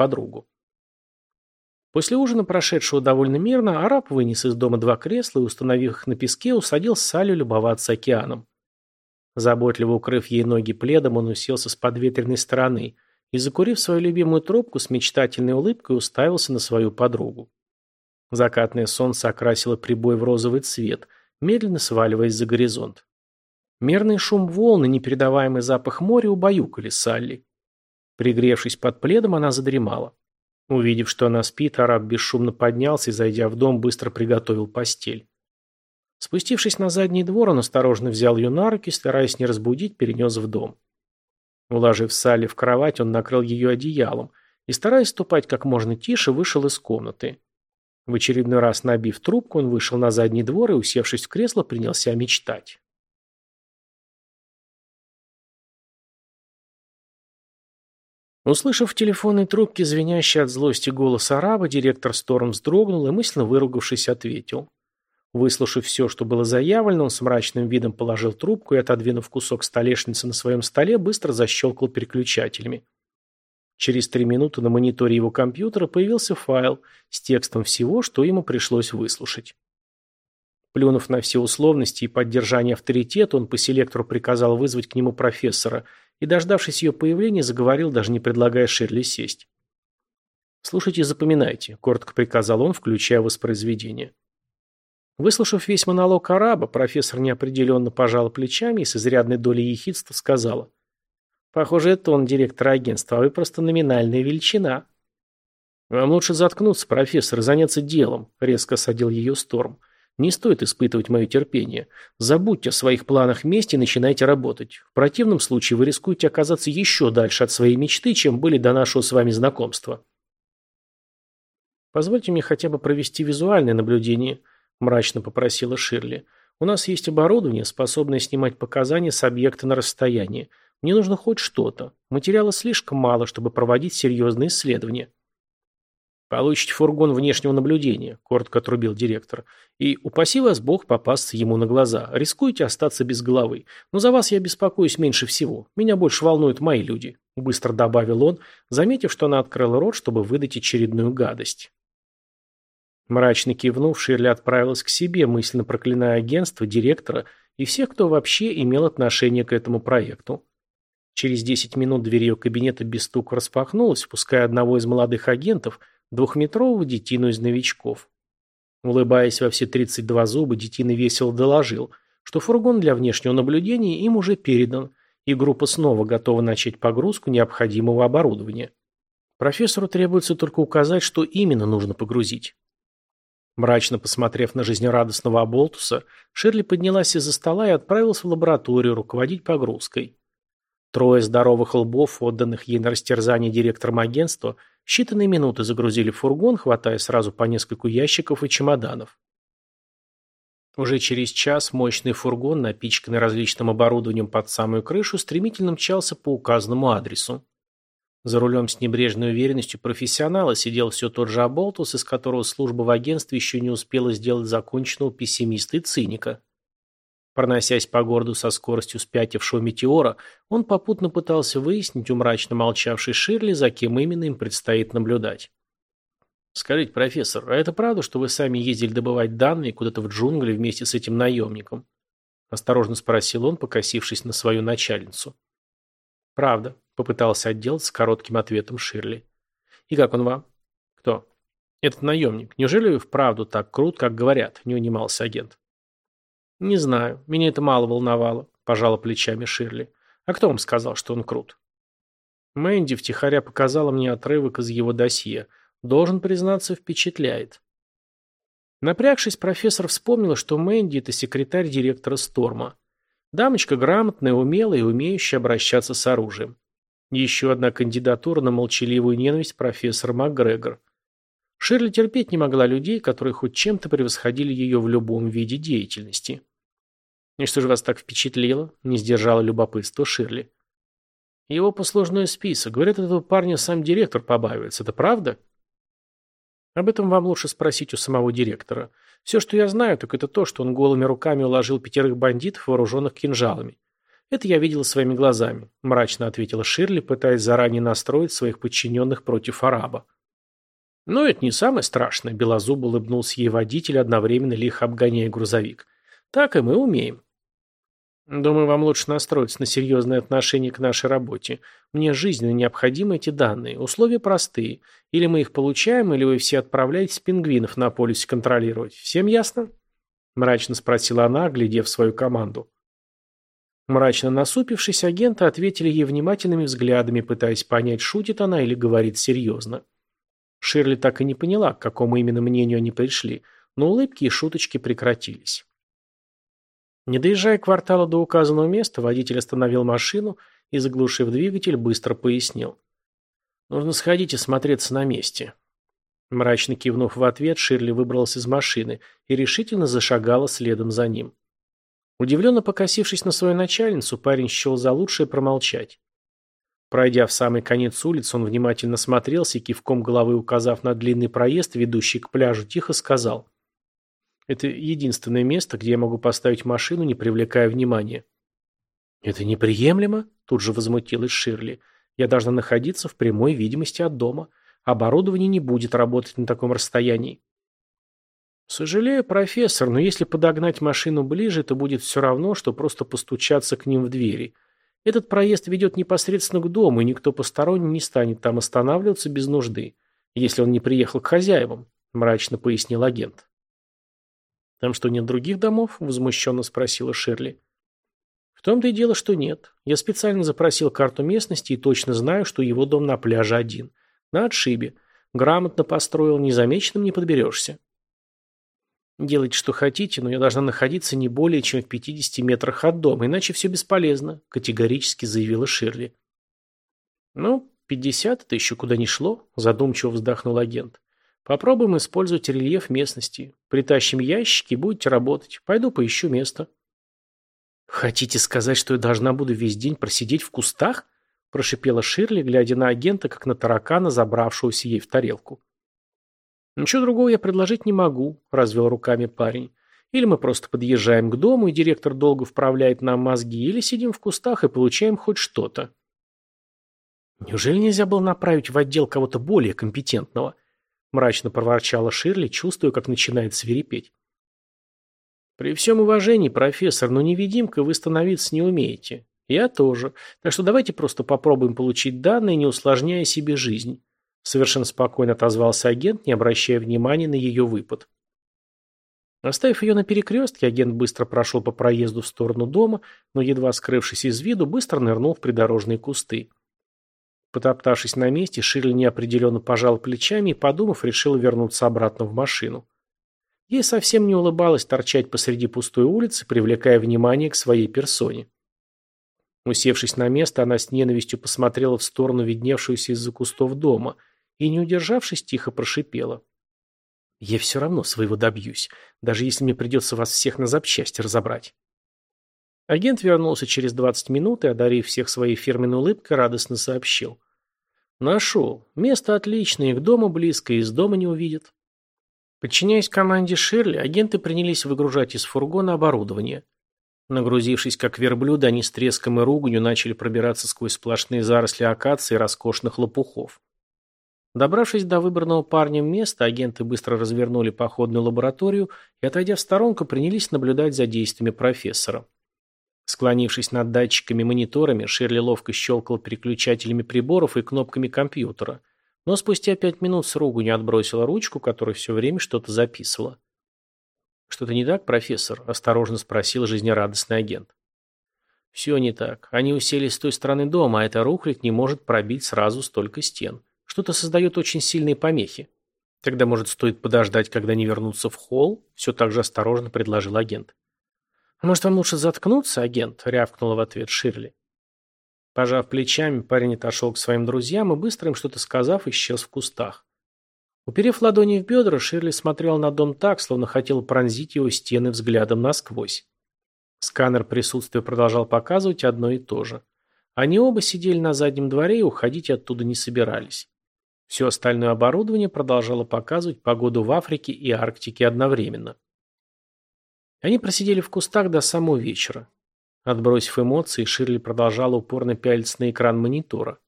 подругу. После ужина, прошедшего довольно мирно, араб вынес из дома два кресла и, установив их на песке, усадил Салли любоваться океаном. Заботливо укрыв ей ноги пледом, он уселся с подветренной стороны и, закурив свою любимую трубку, с мечтательной улыбкой уставился на свою подругу. Закатное солнце окрасило прибой в розовый цвет, медленно сваливаясь за горизонт. Мерный шум волны, непередаваемый запах моря убаюкали Салли. Пригревшись под пледом, она задремала. Увидев, что она спит, араб бесшумно поднялся и, зайдя в дом, быстро приготовил постель. Спустившись на задний двор, он осторожно взял ее на руки, стараясь не разбудить, перенес в дом. Уложив Салли в кровать, он накрыл ее одеялом и, стараясь ступать как можно тише, вышел из комнаты. В очередной раз набив трубку, он вышел на задний двор и, усевшись в кресло, принялся мечтать. Услышав в телефонной трубке звенящий от злости голос араба, директор Сторм вздрогнул и, мысленно выругавшись, ответил. Выслушав все, что было заявлено, он с мрачным видом положил трубку и, отодвинув кусок столешницы на своем столе, быстро защелкал переключателями. Через три минуты на мониторе его компьютера появился файл с текстом всего, что ему пришлось выслушать. Плюнув на все условности и поддержание авторитета, он по селектору приказал вызвать к нему профессора и, дождавшись ее появления, заговорил, даже не предлагая Шерли сесть. «Слушайте и запоминайте», – коротко приказал он, включая воспроизведение. Выслушав весь монолог араба, профессор неопределенно пожал плечами и с изрядной долей ехидства сказала. «Похоже, это он директор агентства, а вы просто номинальная величина». «Вам лучше заткнуться, профессор, и заняться делом», — резко садил ее Сторм. «Не стоит испытывать мое терпение. Забудьте о своих планах мести и начинайте работать. В противном случае вы рискуете оказаться еще дальше от своей мечты, чем были до нашего с вами знакомства». «Позвольте мне хотя бы провести визуальное наблюдение», мрачно попросила Ширли. «У нас есть оборудование, способное снимать показания с объекта на расстоянии. Мне нужно хоть что-то. Материала слишком мало, чтобы проводить серьезные исследования». «Получите фургон внешнего наблюдения», – коротко отрубил директор. «И упаси вас Бог попасться ему на глаза. Рискуете остаться без головы. Но за вас я беспокоюсь меньше всего. Меня больше волнуют мои люди», – быстро добавил он, заметив, что она открыла рот, чтобы выдать очередную гадость. Мрачно кивнув, Ширли отправилась к себе, мысленно проклиная агентство, директора и всех, кто вообще имел отношение к этому проекту. Через 10 минут дверь ее кабинета без стука распахнулась, впуская одного из молодых агентов, двухметрового детину из новичков. Улыбаясь во все 32 зуба, детина весело доложил, что фургон для внешнего наблюдения им уже передан, и группа снова готова начать погрузку необходимого оборудования. Профессору требуется только указать, что именно нужно погрузить. Мрачно посмотрев на жизнерадостного Аболтуса, Ширли поднялась из-за стола и отправилась в лабораторию руководить погрузкой. Трое здоровых лбов, отданных ей на растерзание директором агентства, считанные минуты загрузили фургон, хватая сразу по нескольку ящиков и чемоданов. Уже через час мощный фургон, напичканный различным оборудованием под самую крышу, стремительно мчался по указанному адресу. За рулем с небрежной уверенностью профессионала сидел все тот же Аболтус, из которого служба в агентстве еще не успела сделать законченного пессимиста и циника. Проносясь по городу со скоростью спятившего метеора, он попутно пытался выяснить у мрачно молчавшей Ширли, за кем именно им предстоит наблюдать. «Скажите, профессор, а это правда, что вы сами ездили добывать данные куда-то в джунгли вместе с этим наемником?» Осторожно спросил он, покосившись на свою начальницу. «Правда», — попытался отделаться коротким ответом Ширли. «И как он вам?» «Кто?» «Этот наемник. Неужели вы вправду так крут, как говорят?» — не унимался агент. «Не знаю. Меня это мало волновало», — пожала плечами Ширли. «А кто вам сказал, что он крут?» Мэнди втихаря показала мне отрывок из его досье. Должен признаться, впечатляет. Напрягшись, профессор вспомнила, что Мэнди – это секретарь директора Сторма. Дамочка грамотная, умелая и умеющая обращаться с оружием. Еще одна кандидатура на молчаливую ненависть профессора МакГрегор. Ширли терпеть не могла людей, которые хоть чем-то превосходили ее в любом виде деятельности. «И что же вас так впечатлило?» – не сдержала любопытство Ширли. «Его послужной список. Говорят, этого парня сам директор побаивается. Это правда?» Об этом вам лучше спросить у самого директора. Все, что я знаю, так это то, что он голыми руками уложил пятерых бандитов, вооруженных кинжалами. «Это я видела своими глазами», – мрачно ответила Ширли, пытаясь заранее настроить своих подчиненных против араба. «Но это не самое страшное», – белозуб улыбнулся ей водитель, одновременно лихо обгоняя грузовик. «Так и мы умеем». «Думаю, вам лучше настроиться на серьезное отношение к нашей работе. Мне жизненно необходимы эти данные. Условия простые. Или мы их получаем, или вы все отправляетесь пингвинов на полюсе контролировать. Всем ясно?» Мрачно спросила она, оглядев свою команду. Мрачно насупившись, агенты ответили ей внимательными взглядами, пытаясь понять, шутит она или говорит серьезно. Ширли так и не поняла, к какому именно мнению они пришли, но улыбки и шуточки прекратились. Не доезжая квартала до указанного места, водитель остановил машину и, заглушив двигатель, быстро пояснил. «Нужно сходить и смотреться на месте». Мрачно кивнув в ответ, Ширли выбралась из машины и решительно зашагала следом за ним. Удивленно покосившись на свою начальницу, парень счел за лучшее промолчать. Пройдя в самый конец улицы, он внимательно смотрелся и, кивком головы указав на длинный проезд, ведущий к пляжу, тихо сказал. «Это единственное место, где я могу поставить машину, не привлекая внимания». «Это неприемлемо?» – тут же возмутилась Ширли. «Я должна находиться в прямой видимости от дома. Оборудование не будет работать на таком расстоянии». «Сожалею, профессор, но если подогнать машину ближе, то будет все равно, что просто постучаться к ним в двери. Этот проезд ведет непосредственно к дому, и никто посторонний не станет там останавливаться без нужды, если он не приехал к хозяевам», – мрачно пояснил агент. «Там что, нет других домов?» – возмущенно спросила Ширли. «В том-то и дело, что нет. Я специально запросил карту местности и точно знаю, что его дом на пляже один. На отшибе. Грамотно построил, незамеченным не подберешься». «Делайте, что хотите, но я должна находиться не более чем в 50 метрах от дома, иначе все бесполезно», – категорически заявила Ширли. «Ну, 50 – это еще куда ни шло», – задумчиво вздохнул агент. «Попробуем использовать рельеф местности. Притащим ящики будете работать. Пойду поищу место». «Хотите сказать, что я должна буду весь день просидеть в кустах?» – прошипела Ширли, глядя на агента, как на таракана, забравшегося ей в тарелку. «Ничего другого я предложить не могу», – развел руками парень. «Или мы просто подъезжаем к дому, и директор долго вправляет нам мозги, или сидим в кустах и получаем хоть что-то». «Неужели нельзя было направить в отдел кого-то более компетентного?» – мрачно проворчала Ширли, чувствуя, как начинает свирепеть. «При всем уважении, профессор, но невидимка вы становиться не умеете. Я тоже. Так что давайте просто попробуем получить данные, не усложняя себе жизнь. Совершенно спокойно отозвался агент, не обращая внимания на ее выпад. Оставив ее на перекрестке, агент быстро прошел по проезду в сторону дома, но, едва скрывшись из виду, быстро нырнул в придорожные кусты. Потоптавшись на месте, Ширли неопределенно пожал плечами и, подумав, решил вернуться обратно в машину. Ей совсем не улыбалось торчать посреди пустой улицы, привлекая внимание к своей персоне. Усевшись на место, она с ненавистью посмотрела в сторону видневшуюся из-за кустов дома – и, не удержавшись, тихо прошипела. «Я все равно своего добьюсь, даже если мне придется вас всех на запчасти разобрать». Агент вернулся через 20 минут и, одарив всех своей фирменной улыбкой, радостно сообщил. «Нашел. Место отличное, к дому близко, из дома не увидят». Подчиняясь команде Ширли, агенты принялись выгружать из фургона оборудование. Нагрузившись как верблюда, они с треском и руганью начали пробираться сквозь сплошные заросли акации и роскошных лопухов. Добравшись до выбранного парнем места, агенты быстро развернули походную лабораторию и, отойдя в сторонку, принялись наблюдать за действиями профессора. Склонившись над датчиками-мониторами, Ширли ловко щелкал переключателями приборов и кнопками компьютера, но спустя пять минут с руганью отбросила ручку, которая все время что-то записывала. «Что-то не так, профессор?» – осторожно спросил жизнерадостный агент. «Все не так. Они уселись с той стороны дома, а эта рухлядь не может пробить сразу столько стен. Что-то создает очень сильные помехи. Тогда, может, стоит подождать, когда они вернутся в холл? Все так же осторожно предложил агент. «А может, вам лучше заткнуться, агент?» — рявкнула в ответ Ширли. Пожав плечами, парень отошел к своим друзьям и, быстро им что-то сказав, исчез в кустах. Уперев ладони в бедра, Ширли смотрел на дом так, словно хотел пронзить его стены взглядом насквозь. Сканер присутствия продолжал показывать одно и то же. Они оба сидели на заднем дворе и уходить оттуда не собирались. Все остальное оборудование продолжало показывать погоду в Африке и Арктике одновременно. Они просидели в кустах до самого вечера. Отбросив эмоции, Ширли продолжала упорно пялиться на экран монитора.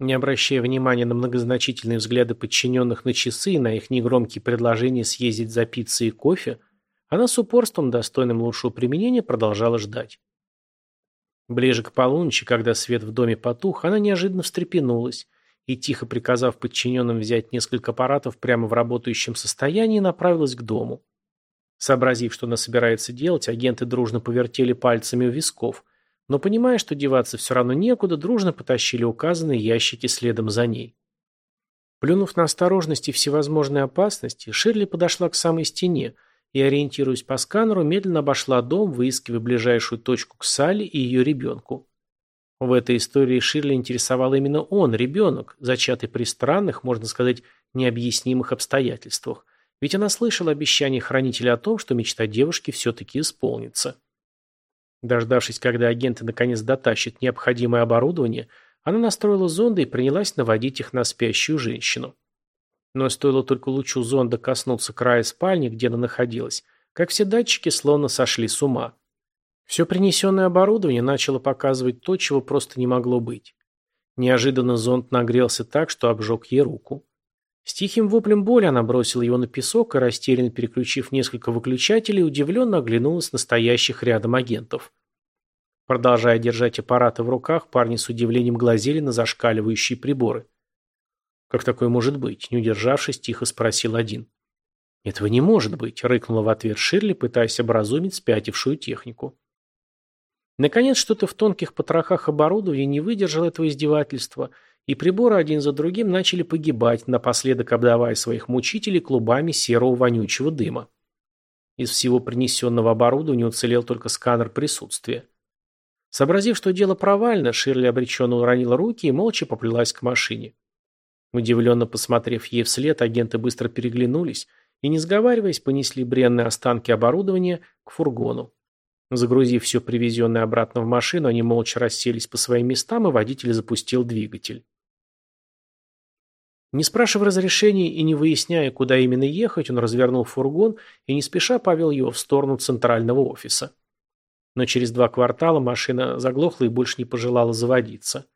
Не обращая внимания на многозначительные взгляды подчиненных на часы и на их негромкие предложения съездить за пиццей и кофе, она с упорством, достойным лучшего применения, продолжала ждать. Ближе к полуночи, когда свет в доме потух, она неожиданно встрепенулась и, тихо приказав подчиненным взять несколько аппаратов прямо в работающем состоянии, направилась к дому. Сообразив, что она собирается делать, агенты дружно повертели пальцами у висков, но, понимая, что деваться все равно некуда, дружно потащили указанные ящики следом за ней. Плюнув на осторожность и всевозможные опасности, Ширли подошла к самой стене – и, ориентируясь по сканеру, медленно обошла дом, выискивая ближайшую точку к Салли и ее ребенку. В этой истории Ширли интересовал именно он, ребенок, зачатый при странных, можно сказать, необъяснимых обстоятельствах. Ведь она слышала обещание хранителя о том, что мечта девушки все-таки исполнится. Дождавшись, когда агенты наконец дотащат необходимое оборудование, она настроила зонды и принялась наводить их на спящую женщину. Но стоило только лучу зонда коснуться края спальни, где она находилась, как все датчики словно сошли с ума. Все принесенное оборудование начало показывать то, чего просто не могло быть. Неожиданно зонд нагрелся так, что обжег ей руку. С тихим воплем боли она бросила его на песок и, растерянно переключив несколько выключателей, удивленно оглянулась на стоящих рядом агентов. Продолжая держать аппараты в руках, парни с удивлением глазели на зашкаливающие приборы. «Как такое может быть?» – не удержавшись, тихо спросил один. «Этого не может быть», – рыкнула в ответ Ширли, пытаясь образумить спятившую технику. Наконец, что-то в тонких потрохах оборудования не выдержало этого издевательства, и приборы один за другим начали погибать, напоследок обдавая своих мучителей клубами серого вонючего дыма. Из всего принесенного оборудования уцелел только сканер присутствия. Сообразив, что дело провально, Ширли обреченно уронила руки и молча поплелась к машине. Удивленно посмотрев ей вслед, агенты быстро переглянулись и, не сговариваясь, понесли бренные останки оборудования к фургону. Загрузив все привезенное обратно в машину, они молча расселись по своим местам, и водитель запустил двигатель. Не спрашивая разрешения и не выясняя, куда именно ехать, он развернул фургон и не спеша повел его в сторону центрального офиса. Но через два квартала машина заглохла и больше не пожелала заводиться.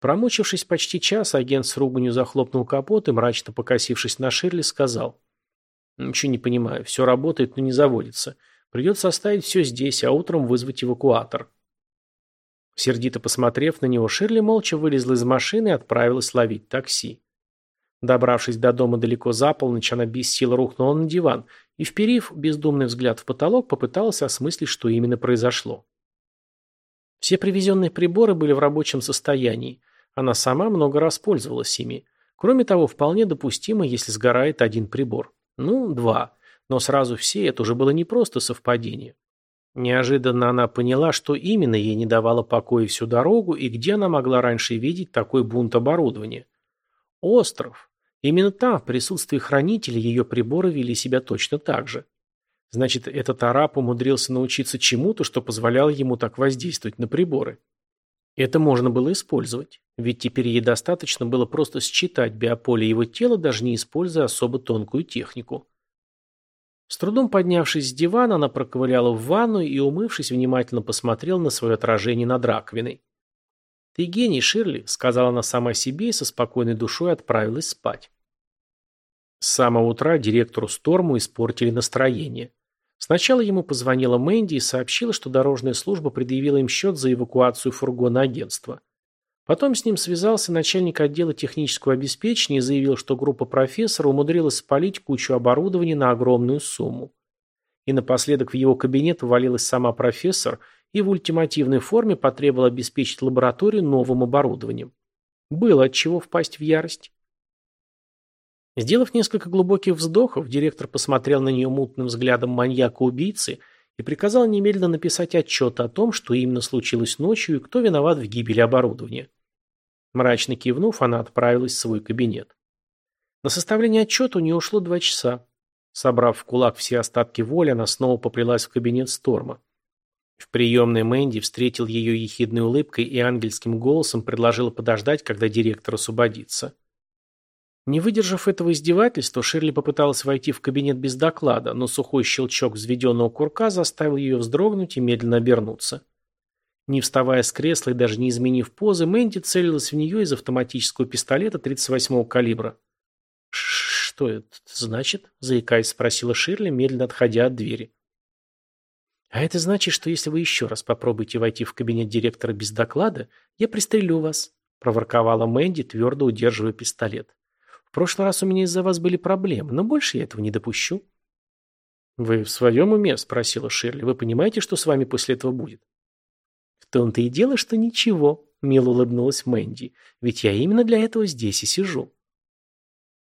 Промучившись почти час, агент с руганью захлопнул капот и, мрачно покосившись на Ширли, сказал. «Ничего не понимаю. Все работает, но не заводится. Придется оставить все здесь, а утром вызвать эвакуатор». Сердито посмотрев на него, Ширли молча вылезла из машины и отправилась ловить такси. Добравшись до дома далеко за полночь, она без сил рухнула на диван и, вперив бездумный взгляд в потолок, попыталась осмыслить, что именно произошло. Все привезенные приборы были в рабочем состоянии, она сама много раз пользовалась ими. Кроме того, вполне допустимо, если сгорает один прибор. Ну, два. Но сразу все это уже было не просто совпадение. Неожиданно она поняла, что именно ей не давало покоя всю дорогу и где она могла раньше видеть такой бунт оборудования. Остров. Именно там, в присутствии хранителей, ее приборы вели себя точно так же. Значит, этот араб умудрился научиться чему-то, что позволяло ему так воздействовать на приборы. Это можно было использовать, ведь теперь ей достаточно было просто считать биополе его тела, даже не используя особо тонкую технику. С трудом поднявшись с дивана, она проковыляла в ванну и, умывшись, внимательно посмотрела на свое отражение над раковиной. «Ты гений, Ширли», — сказала она сама себе и со спокойной душой отправилась спать. С самого утра директору Сторму испортили настроение. Сначала ему позвонила Мэнди и сообщила, что дорожная служба предъявила им счет за эвакуацию фургона агентства. Потом с ним связался начальник отдела технического обеспечения и заявил, что группа профессора умудрилась спалить кучу оборудования на огромную сумму. И напоследок в его кабинет ввалилась сама профессор и в ультимативной форме потребовала обеспечить лабораторию новым оборудованием. Было от чего впасть в ярость. Сделав несколько глубоких вздохов, директор посмотрел на нее мутным взглядом маньяка-убийцы и приказал немедленно написать отчет о том, что именно случилось ночью и кто виноват в гибели оборудования. Мрачно кивнув, она отправилась в свой кабинет. На составление отчета у нее ушло два часа. Собрав в кулак все остатки воли, она снова поплелась в кабинет Сторма. В приемной Мэнди встретил ее ехидной улыбкой и ангельским голосом предложила подождать, когда директор освободится. Не выдержав этого издевательства, Ширли попыталась войти в кабинет без доклада, но сухой щелчок взведенного курка заставил ее вздрогнуть и медленно обернуться. Не вставая с кресла и даже не изменив позы, Мэнди целилась в нее из автоматического пистолета 38-го калибра. «Что это значит?» – заикаясь, спросила Ширли, медленно отходя от двери. «А это значит, что если вы еще раз попробуете войти в кабинет директора без доклада, я пристрелю вас», – проворковала Мэнди, твердо удерживая пистолет. «В прошлый раз у меня из-за вас были проблемы, но больше я этого не допущу». «Вы в своем уме?» – спросила Ширли. «Вы понимаете, что с вами после этого будет?» «В том-то и дело, что ничего», – мило улыбнулась Мэнди. «Ведь я именно для этого здесь и сижу».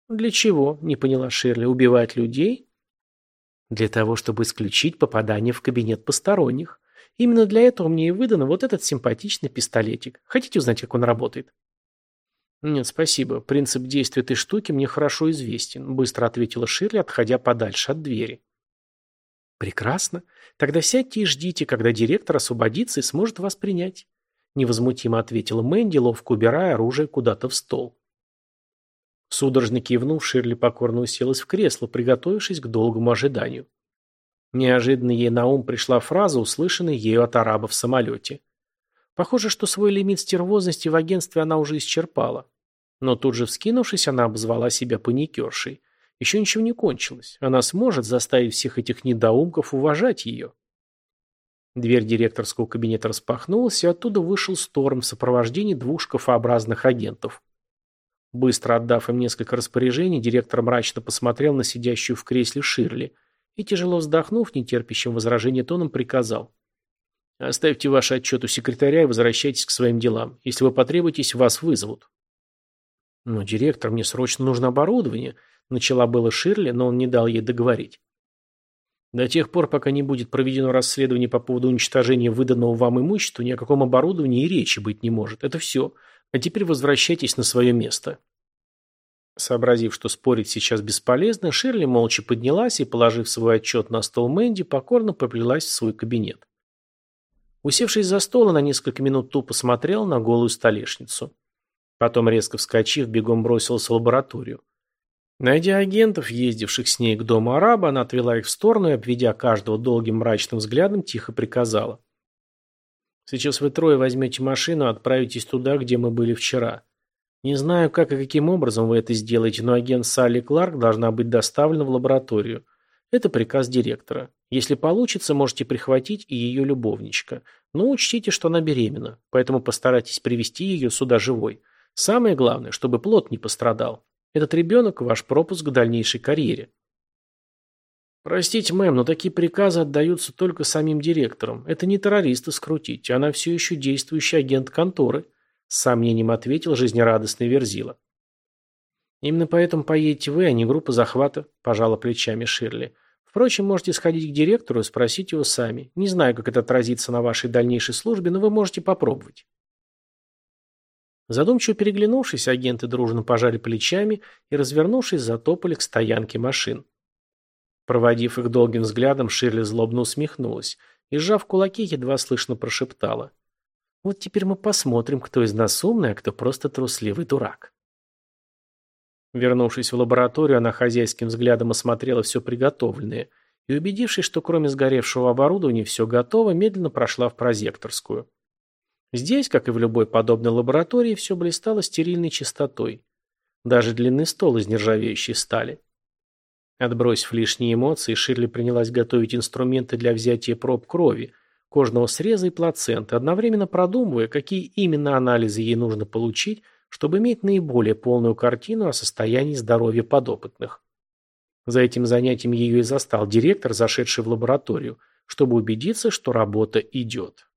«Для чего?» – не поняла Ширли. «Убивать людей?» «Для того, чтобы исключить попадание в кабинет посторонних. Именно для этого мне и выдан вот этот симпатичный пистолетик. Хотите узнать, как он работает?» «Нет, спасибо. Принцип действия этой штуки мне хорошо известен», – быстро ответила Ширли, отходя подальше от двери. «Прекрасно. Тогда сядьте и ждите, когда директор освободится и сможет вас принять», – невозмутимо ответила Мэнди, ловко убирая оружие куда-то в стол. Судорожно кивнув, Ширли покорно уселась в кресло, приготовившись к долгому ожиданию. Неожиданно ей на ум пришла фраза, услышанная ею от араба в самолете. Похоже, что свой лимит стервозности в агентстве она уже исчерпала. Но тут же вскинувшись, она обозвала себя паникершей. Еще ничего не кончилось. Она сможет заставить всех этих недоумков уважать ее. Дверь директорского кабинета распахнулась, и оттуда вышел Сторм в сопровождении двух шкафообразных агентов. Быстро отдав им несколько распоряжений, директор мрачно посмотрел на сидящую в кресле Ширли и, тяжело вздохнув, нетерпящим возражения тоном, приказал. «Оставьте ваш отчет у секретаря и возвращайтесь к своим делам. Если вы потребуетесь, вас вызовут». «Но, директор, мне срочно нужно оборудование», Начала было Ширли, но он не дал ей договорить. До тех пор, пока не будет проведено расследование по поводу уничтожения выданного вам имущества, ни о каком оборудовании и речи быть не может. Это все. А теперь возвращайтесь на свое место. Сообразив, что спорить сейчас бесполезно, Ширли молча поднялась и, положив свой отчет на стол Мэнди, покорно поплелась в свой кабинет. Усевшись за стол, она несколько минут тупо смотрела на голую столешницу. Потом, резко вскочив, бегом бросилась в лабораторию. Найдя агентов, ездивших с ней к дому араба, она отвела их в сторону и, обведя каждого долгим мрачным взглядом, тихо приказала. «Сейчас вы трое возьмете машину и отправитесь туда, где мы были вчера. Не знаю, как и каким образом вы это сделаете, но агент Салли Кларк должна быть доставлена в лабораторию. Это приказ директора. Если получится, можете прихватить и ее любовничка. Но учтите, что она беременна, поэтому постарайтесь привести ее сюда живой. Самое главное, чтобы плод не пострадал. Этот ребенок – ваш пропуск к дальнейшей карьере. Простите, мэм, но такие приказы отдаются только самим директором. Это не террориста скрутить, она все еще действующий агент конторы. С сомнением ответил жизнерадостный Верзила. Именно поэтому поедете вы, а не группа захвата, пожала плечами Ширли. Впрочем, можете сходить к директору и спросить его сами. Не знаю, как это отразится на вашей дальнейшей службе, но вы можете попробовать. Задумчиво переглянувшись, агенты дружно пожали плечами и, развернувшись, затопали к стоянке машин. Проводив их долгим взглядом, Ширли злобно усмехнулась и, сжав кулаки, едва слышно прошептала. «Вот теперь мы посмотрим, кто из нас умный, а кто просто трусливый дурак». Вернувшись в лабораторию, она хозяйским взглядом осмотрела все приготовленное и, убедившись, что кроме сгоревшего оборудования все готово, медленно прошла в прозекторскую. Здесь, как и в любой подобной лаборатории, все блистало стерильной чистотой. Даже длинный стол из нержавеющей стали. Отбросив лишние эмоции, Ширли принялась готовить инструменты для взятия проб крови, кожного среза и плаценты, одновременно продумывая, какие именно анализы ей нужно получить, чтобы иметь наиболее полную картину о состоянии здоровья подопытных. За этим занятием ее и застал директор, зашедший в лабораторию, чтобы убедиться, что работа идет.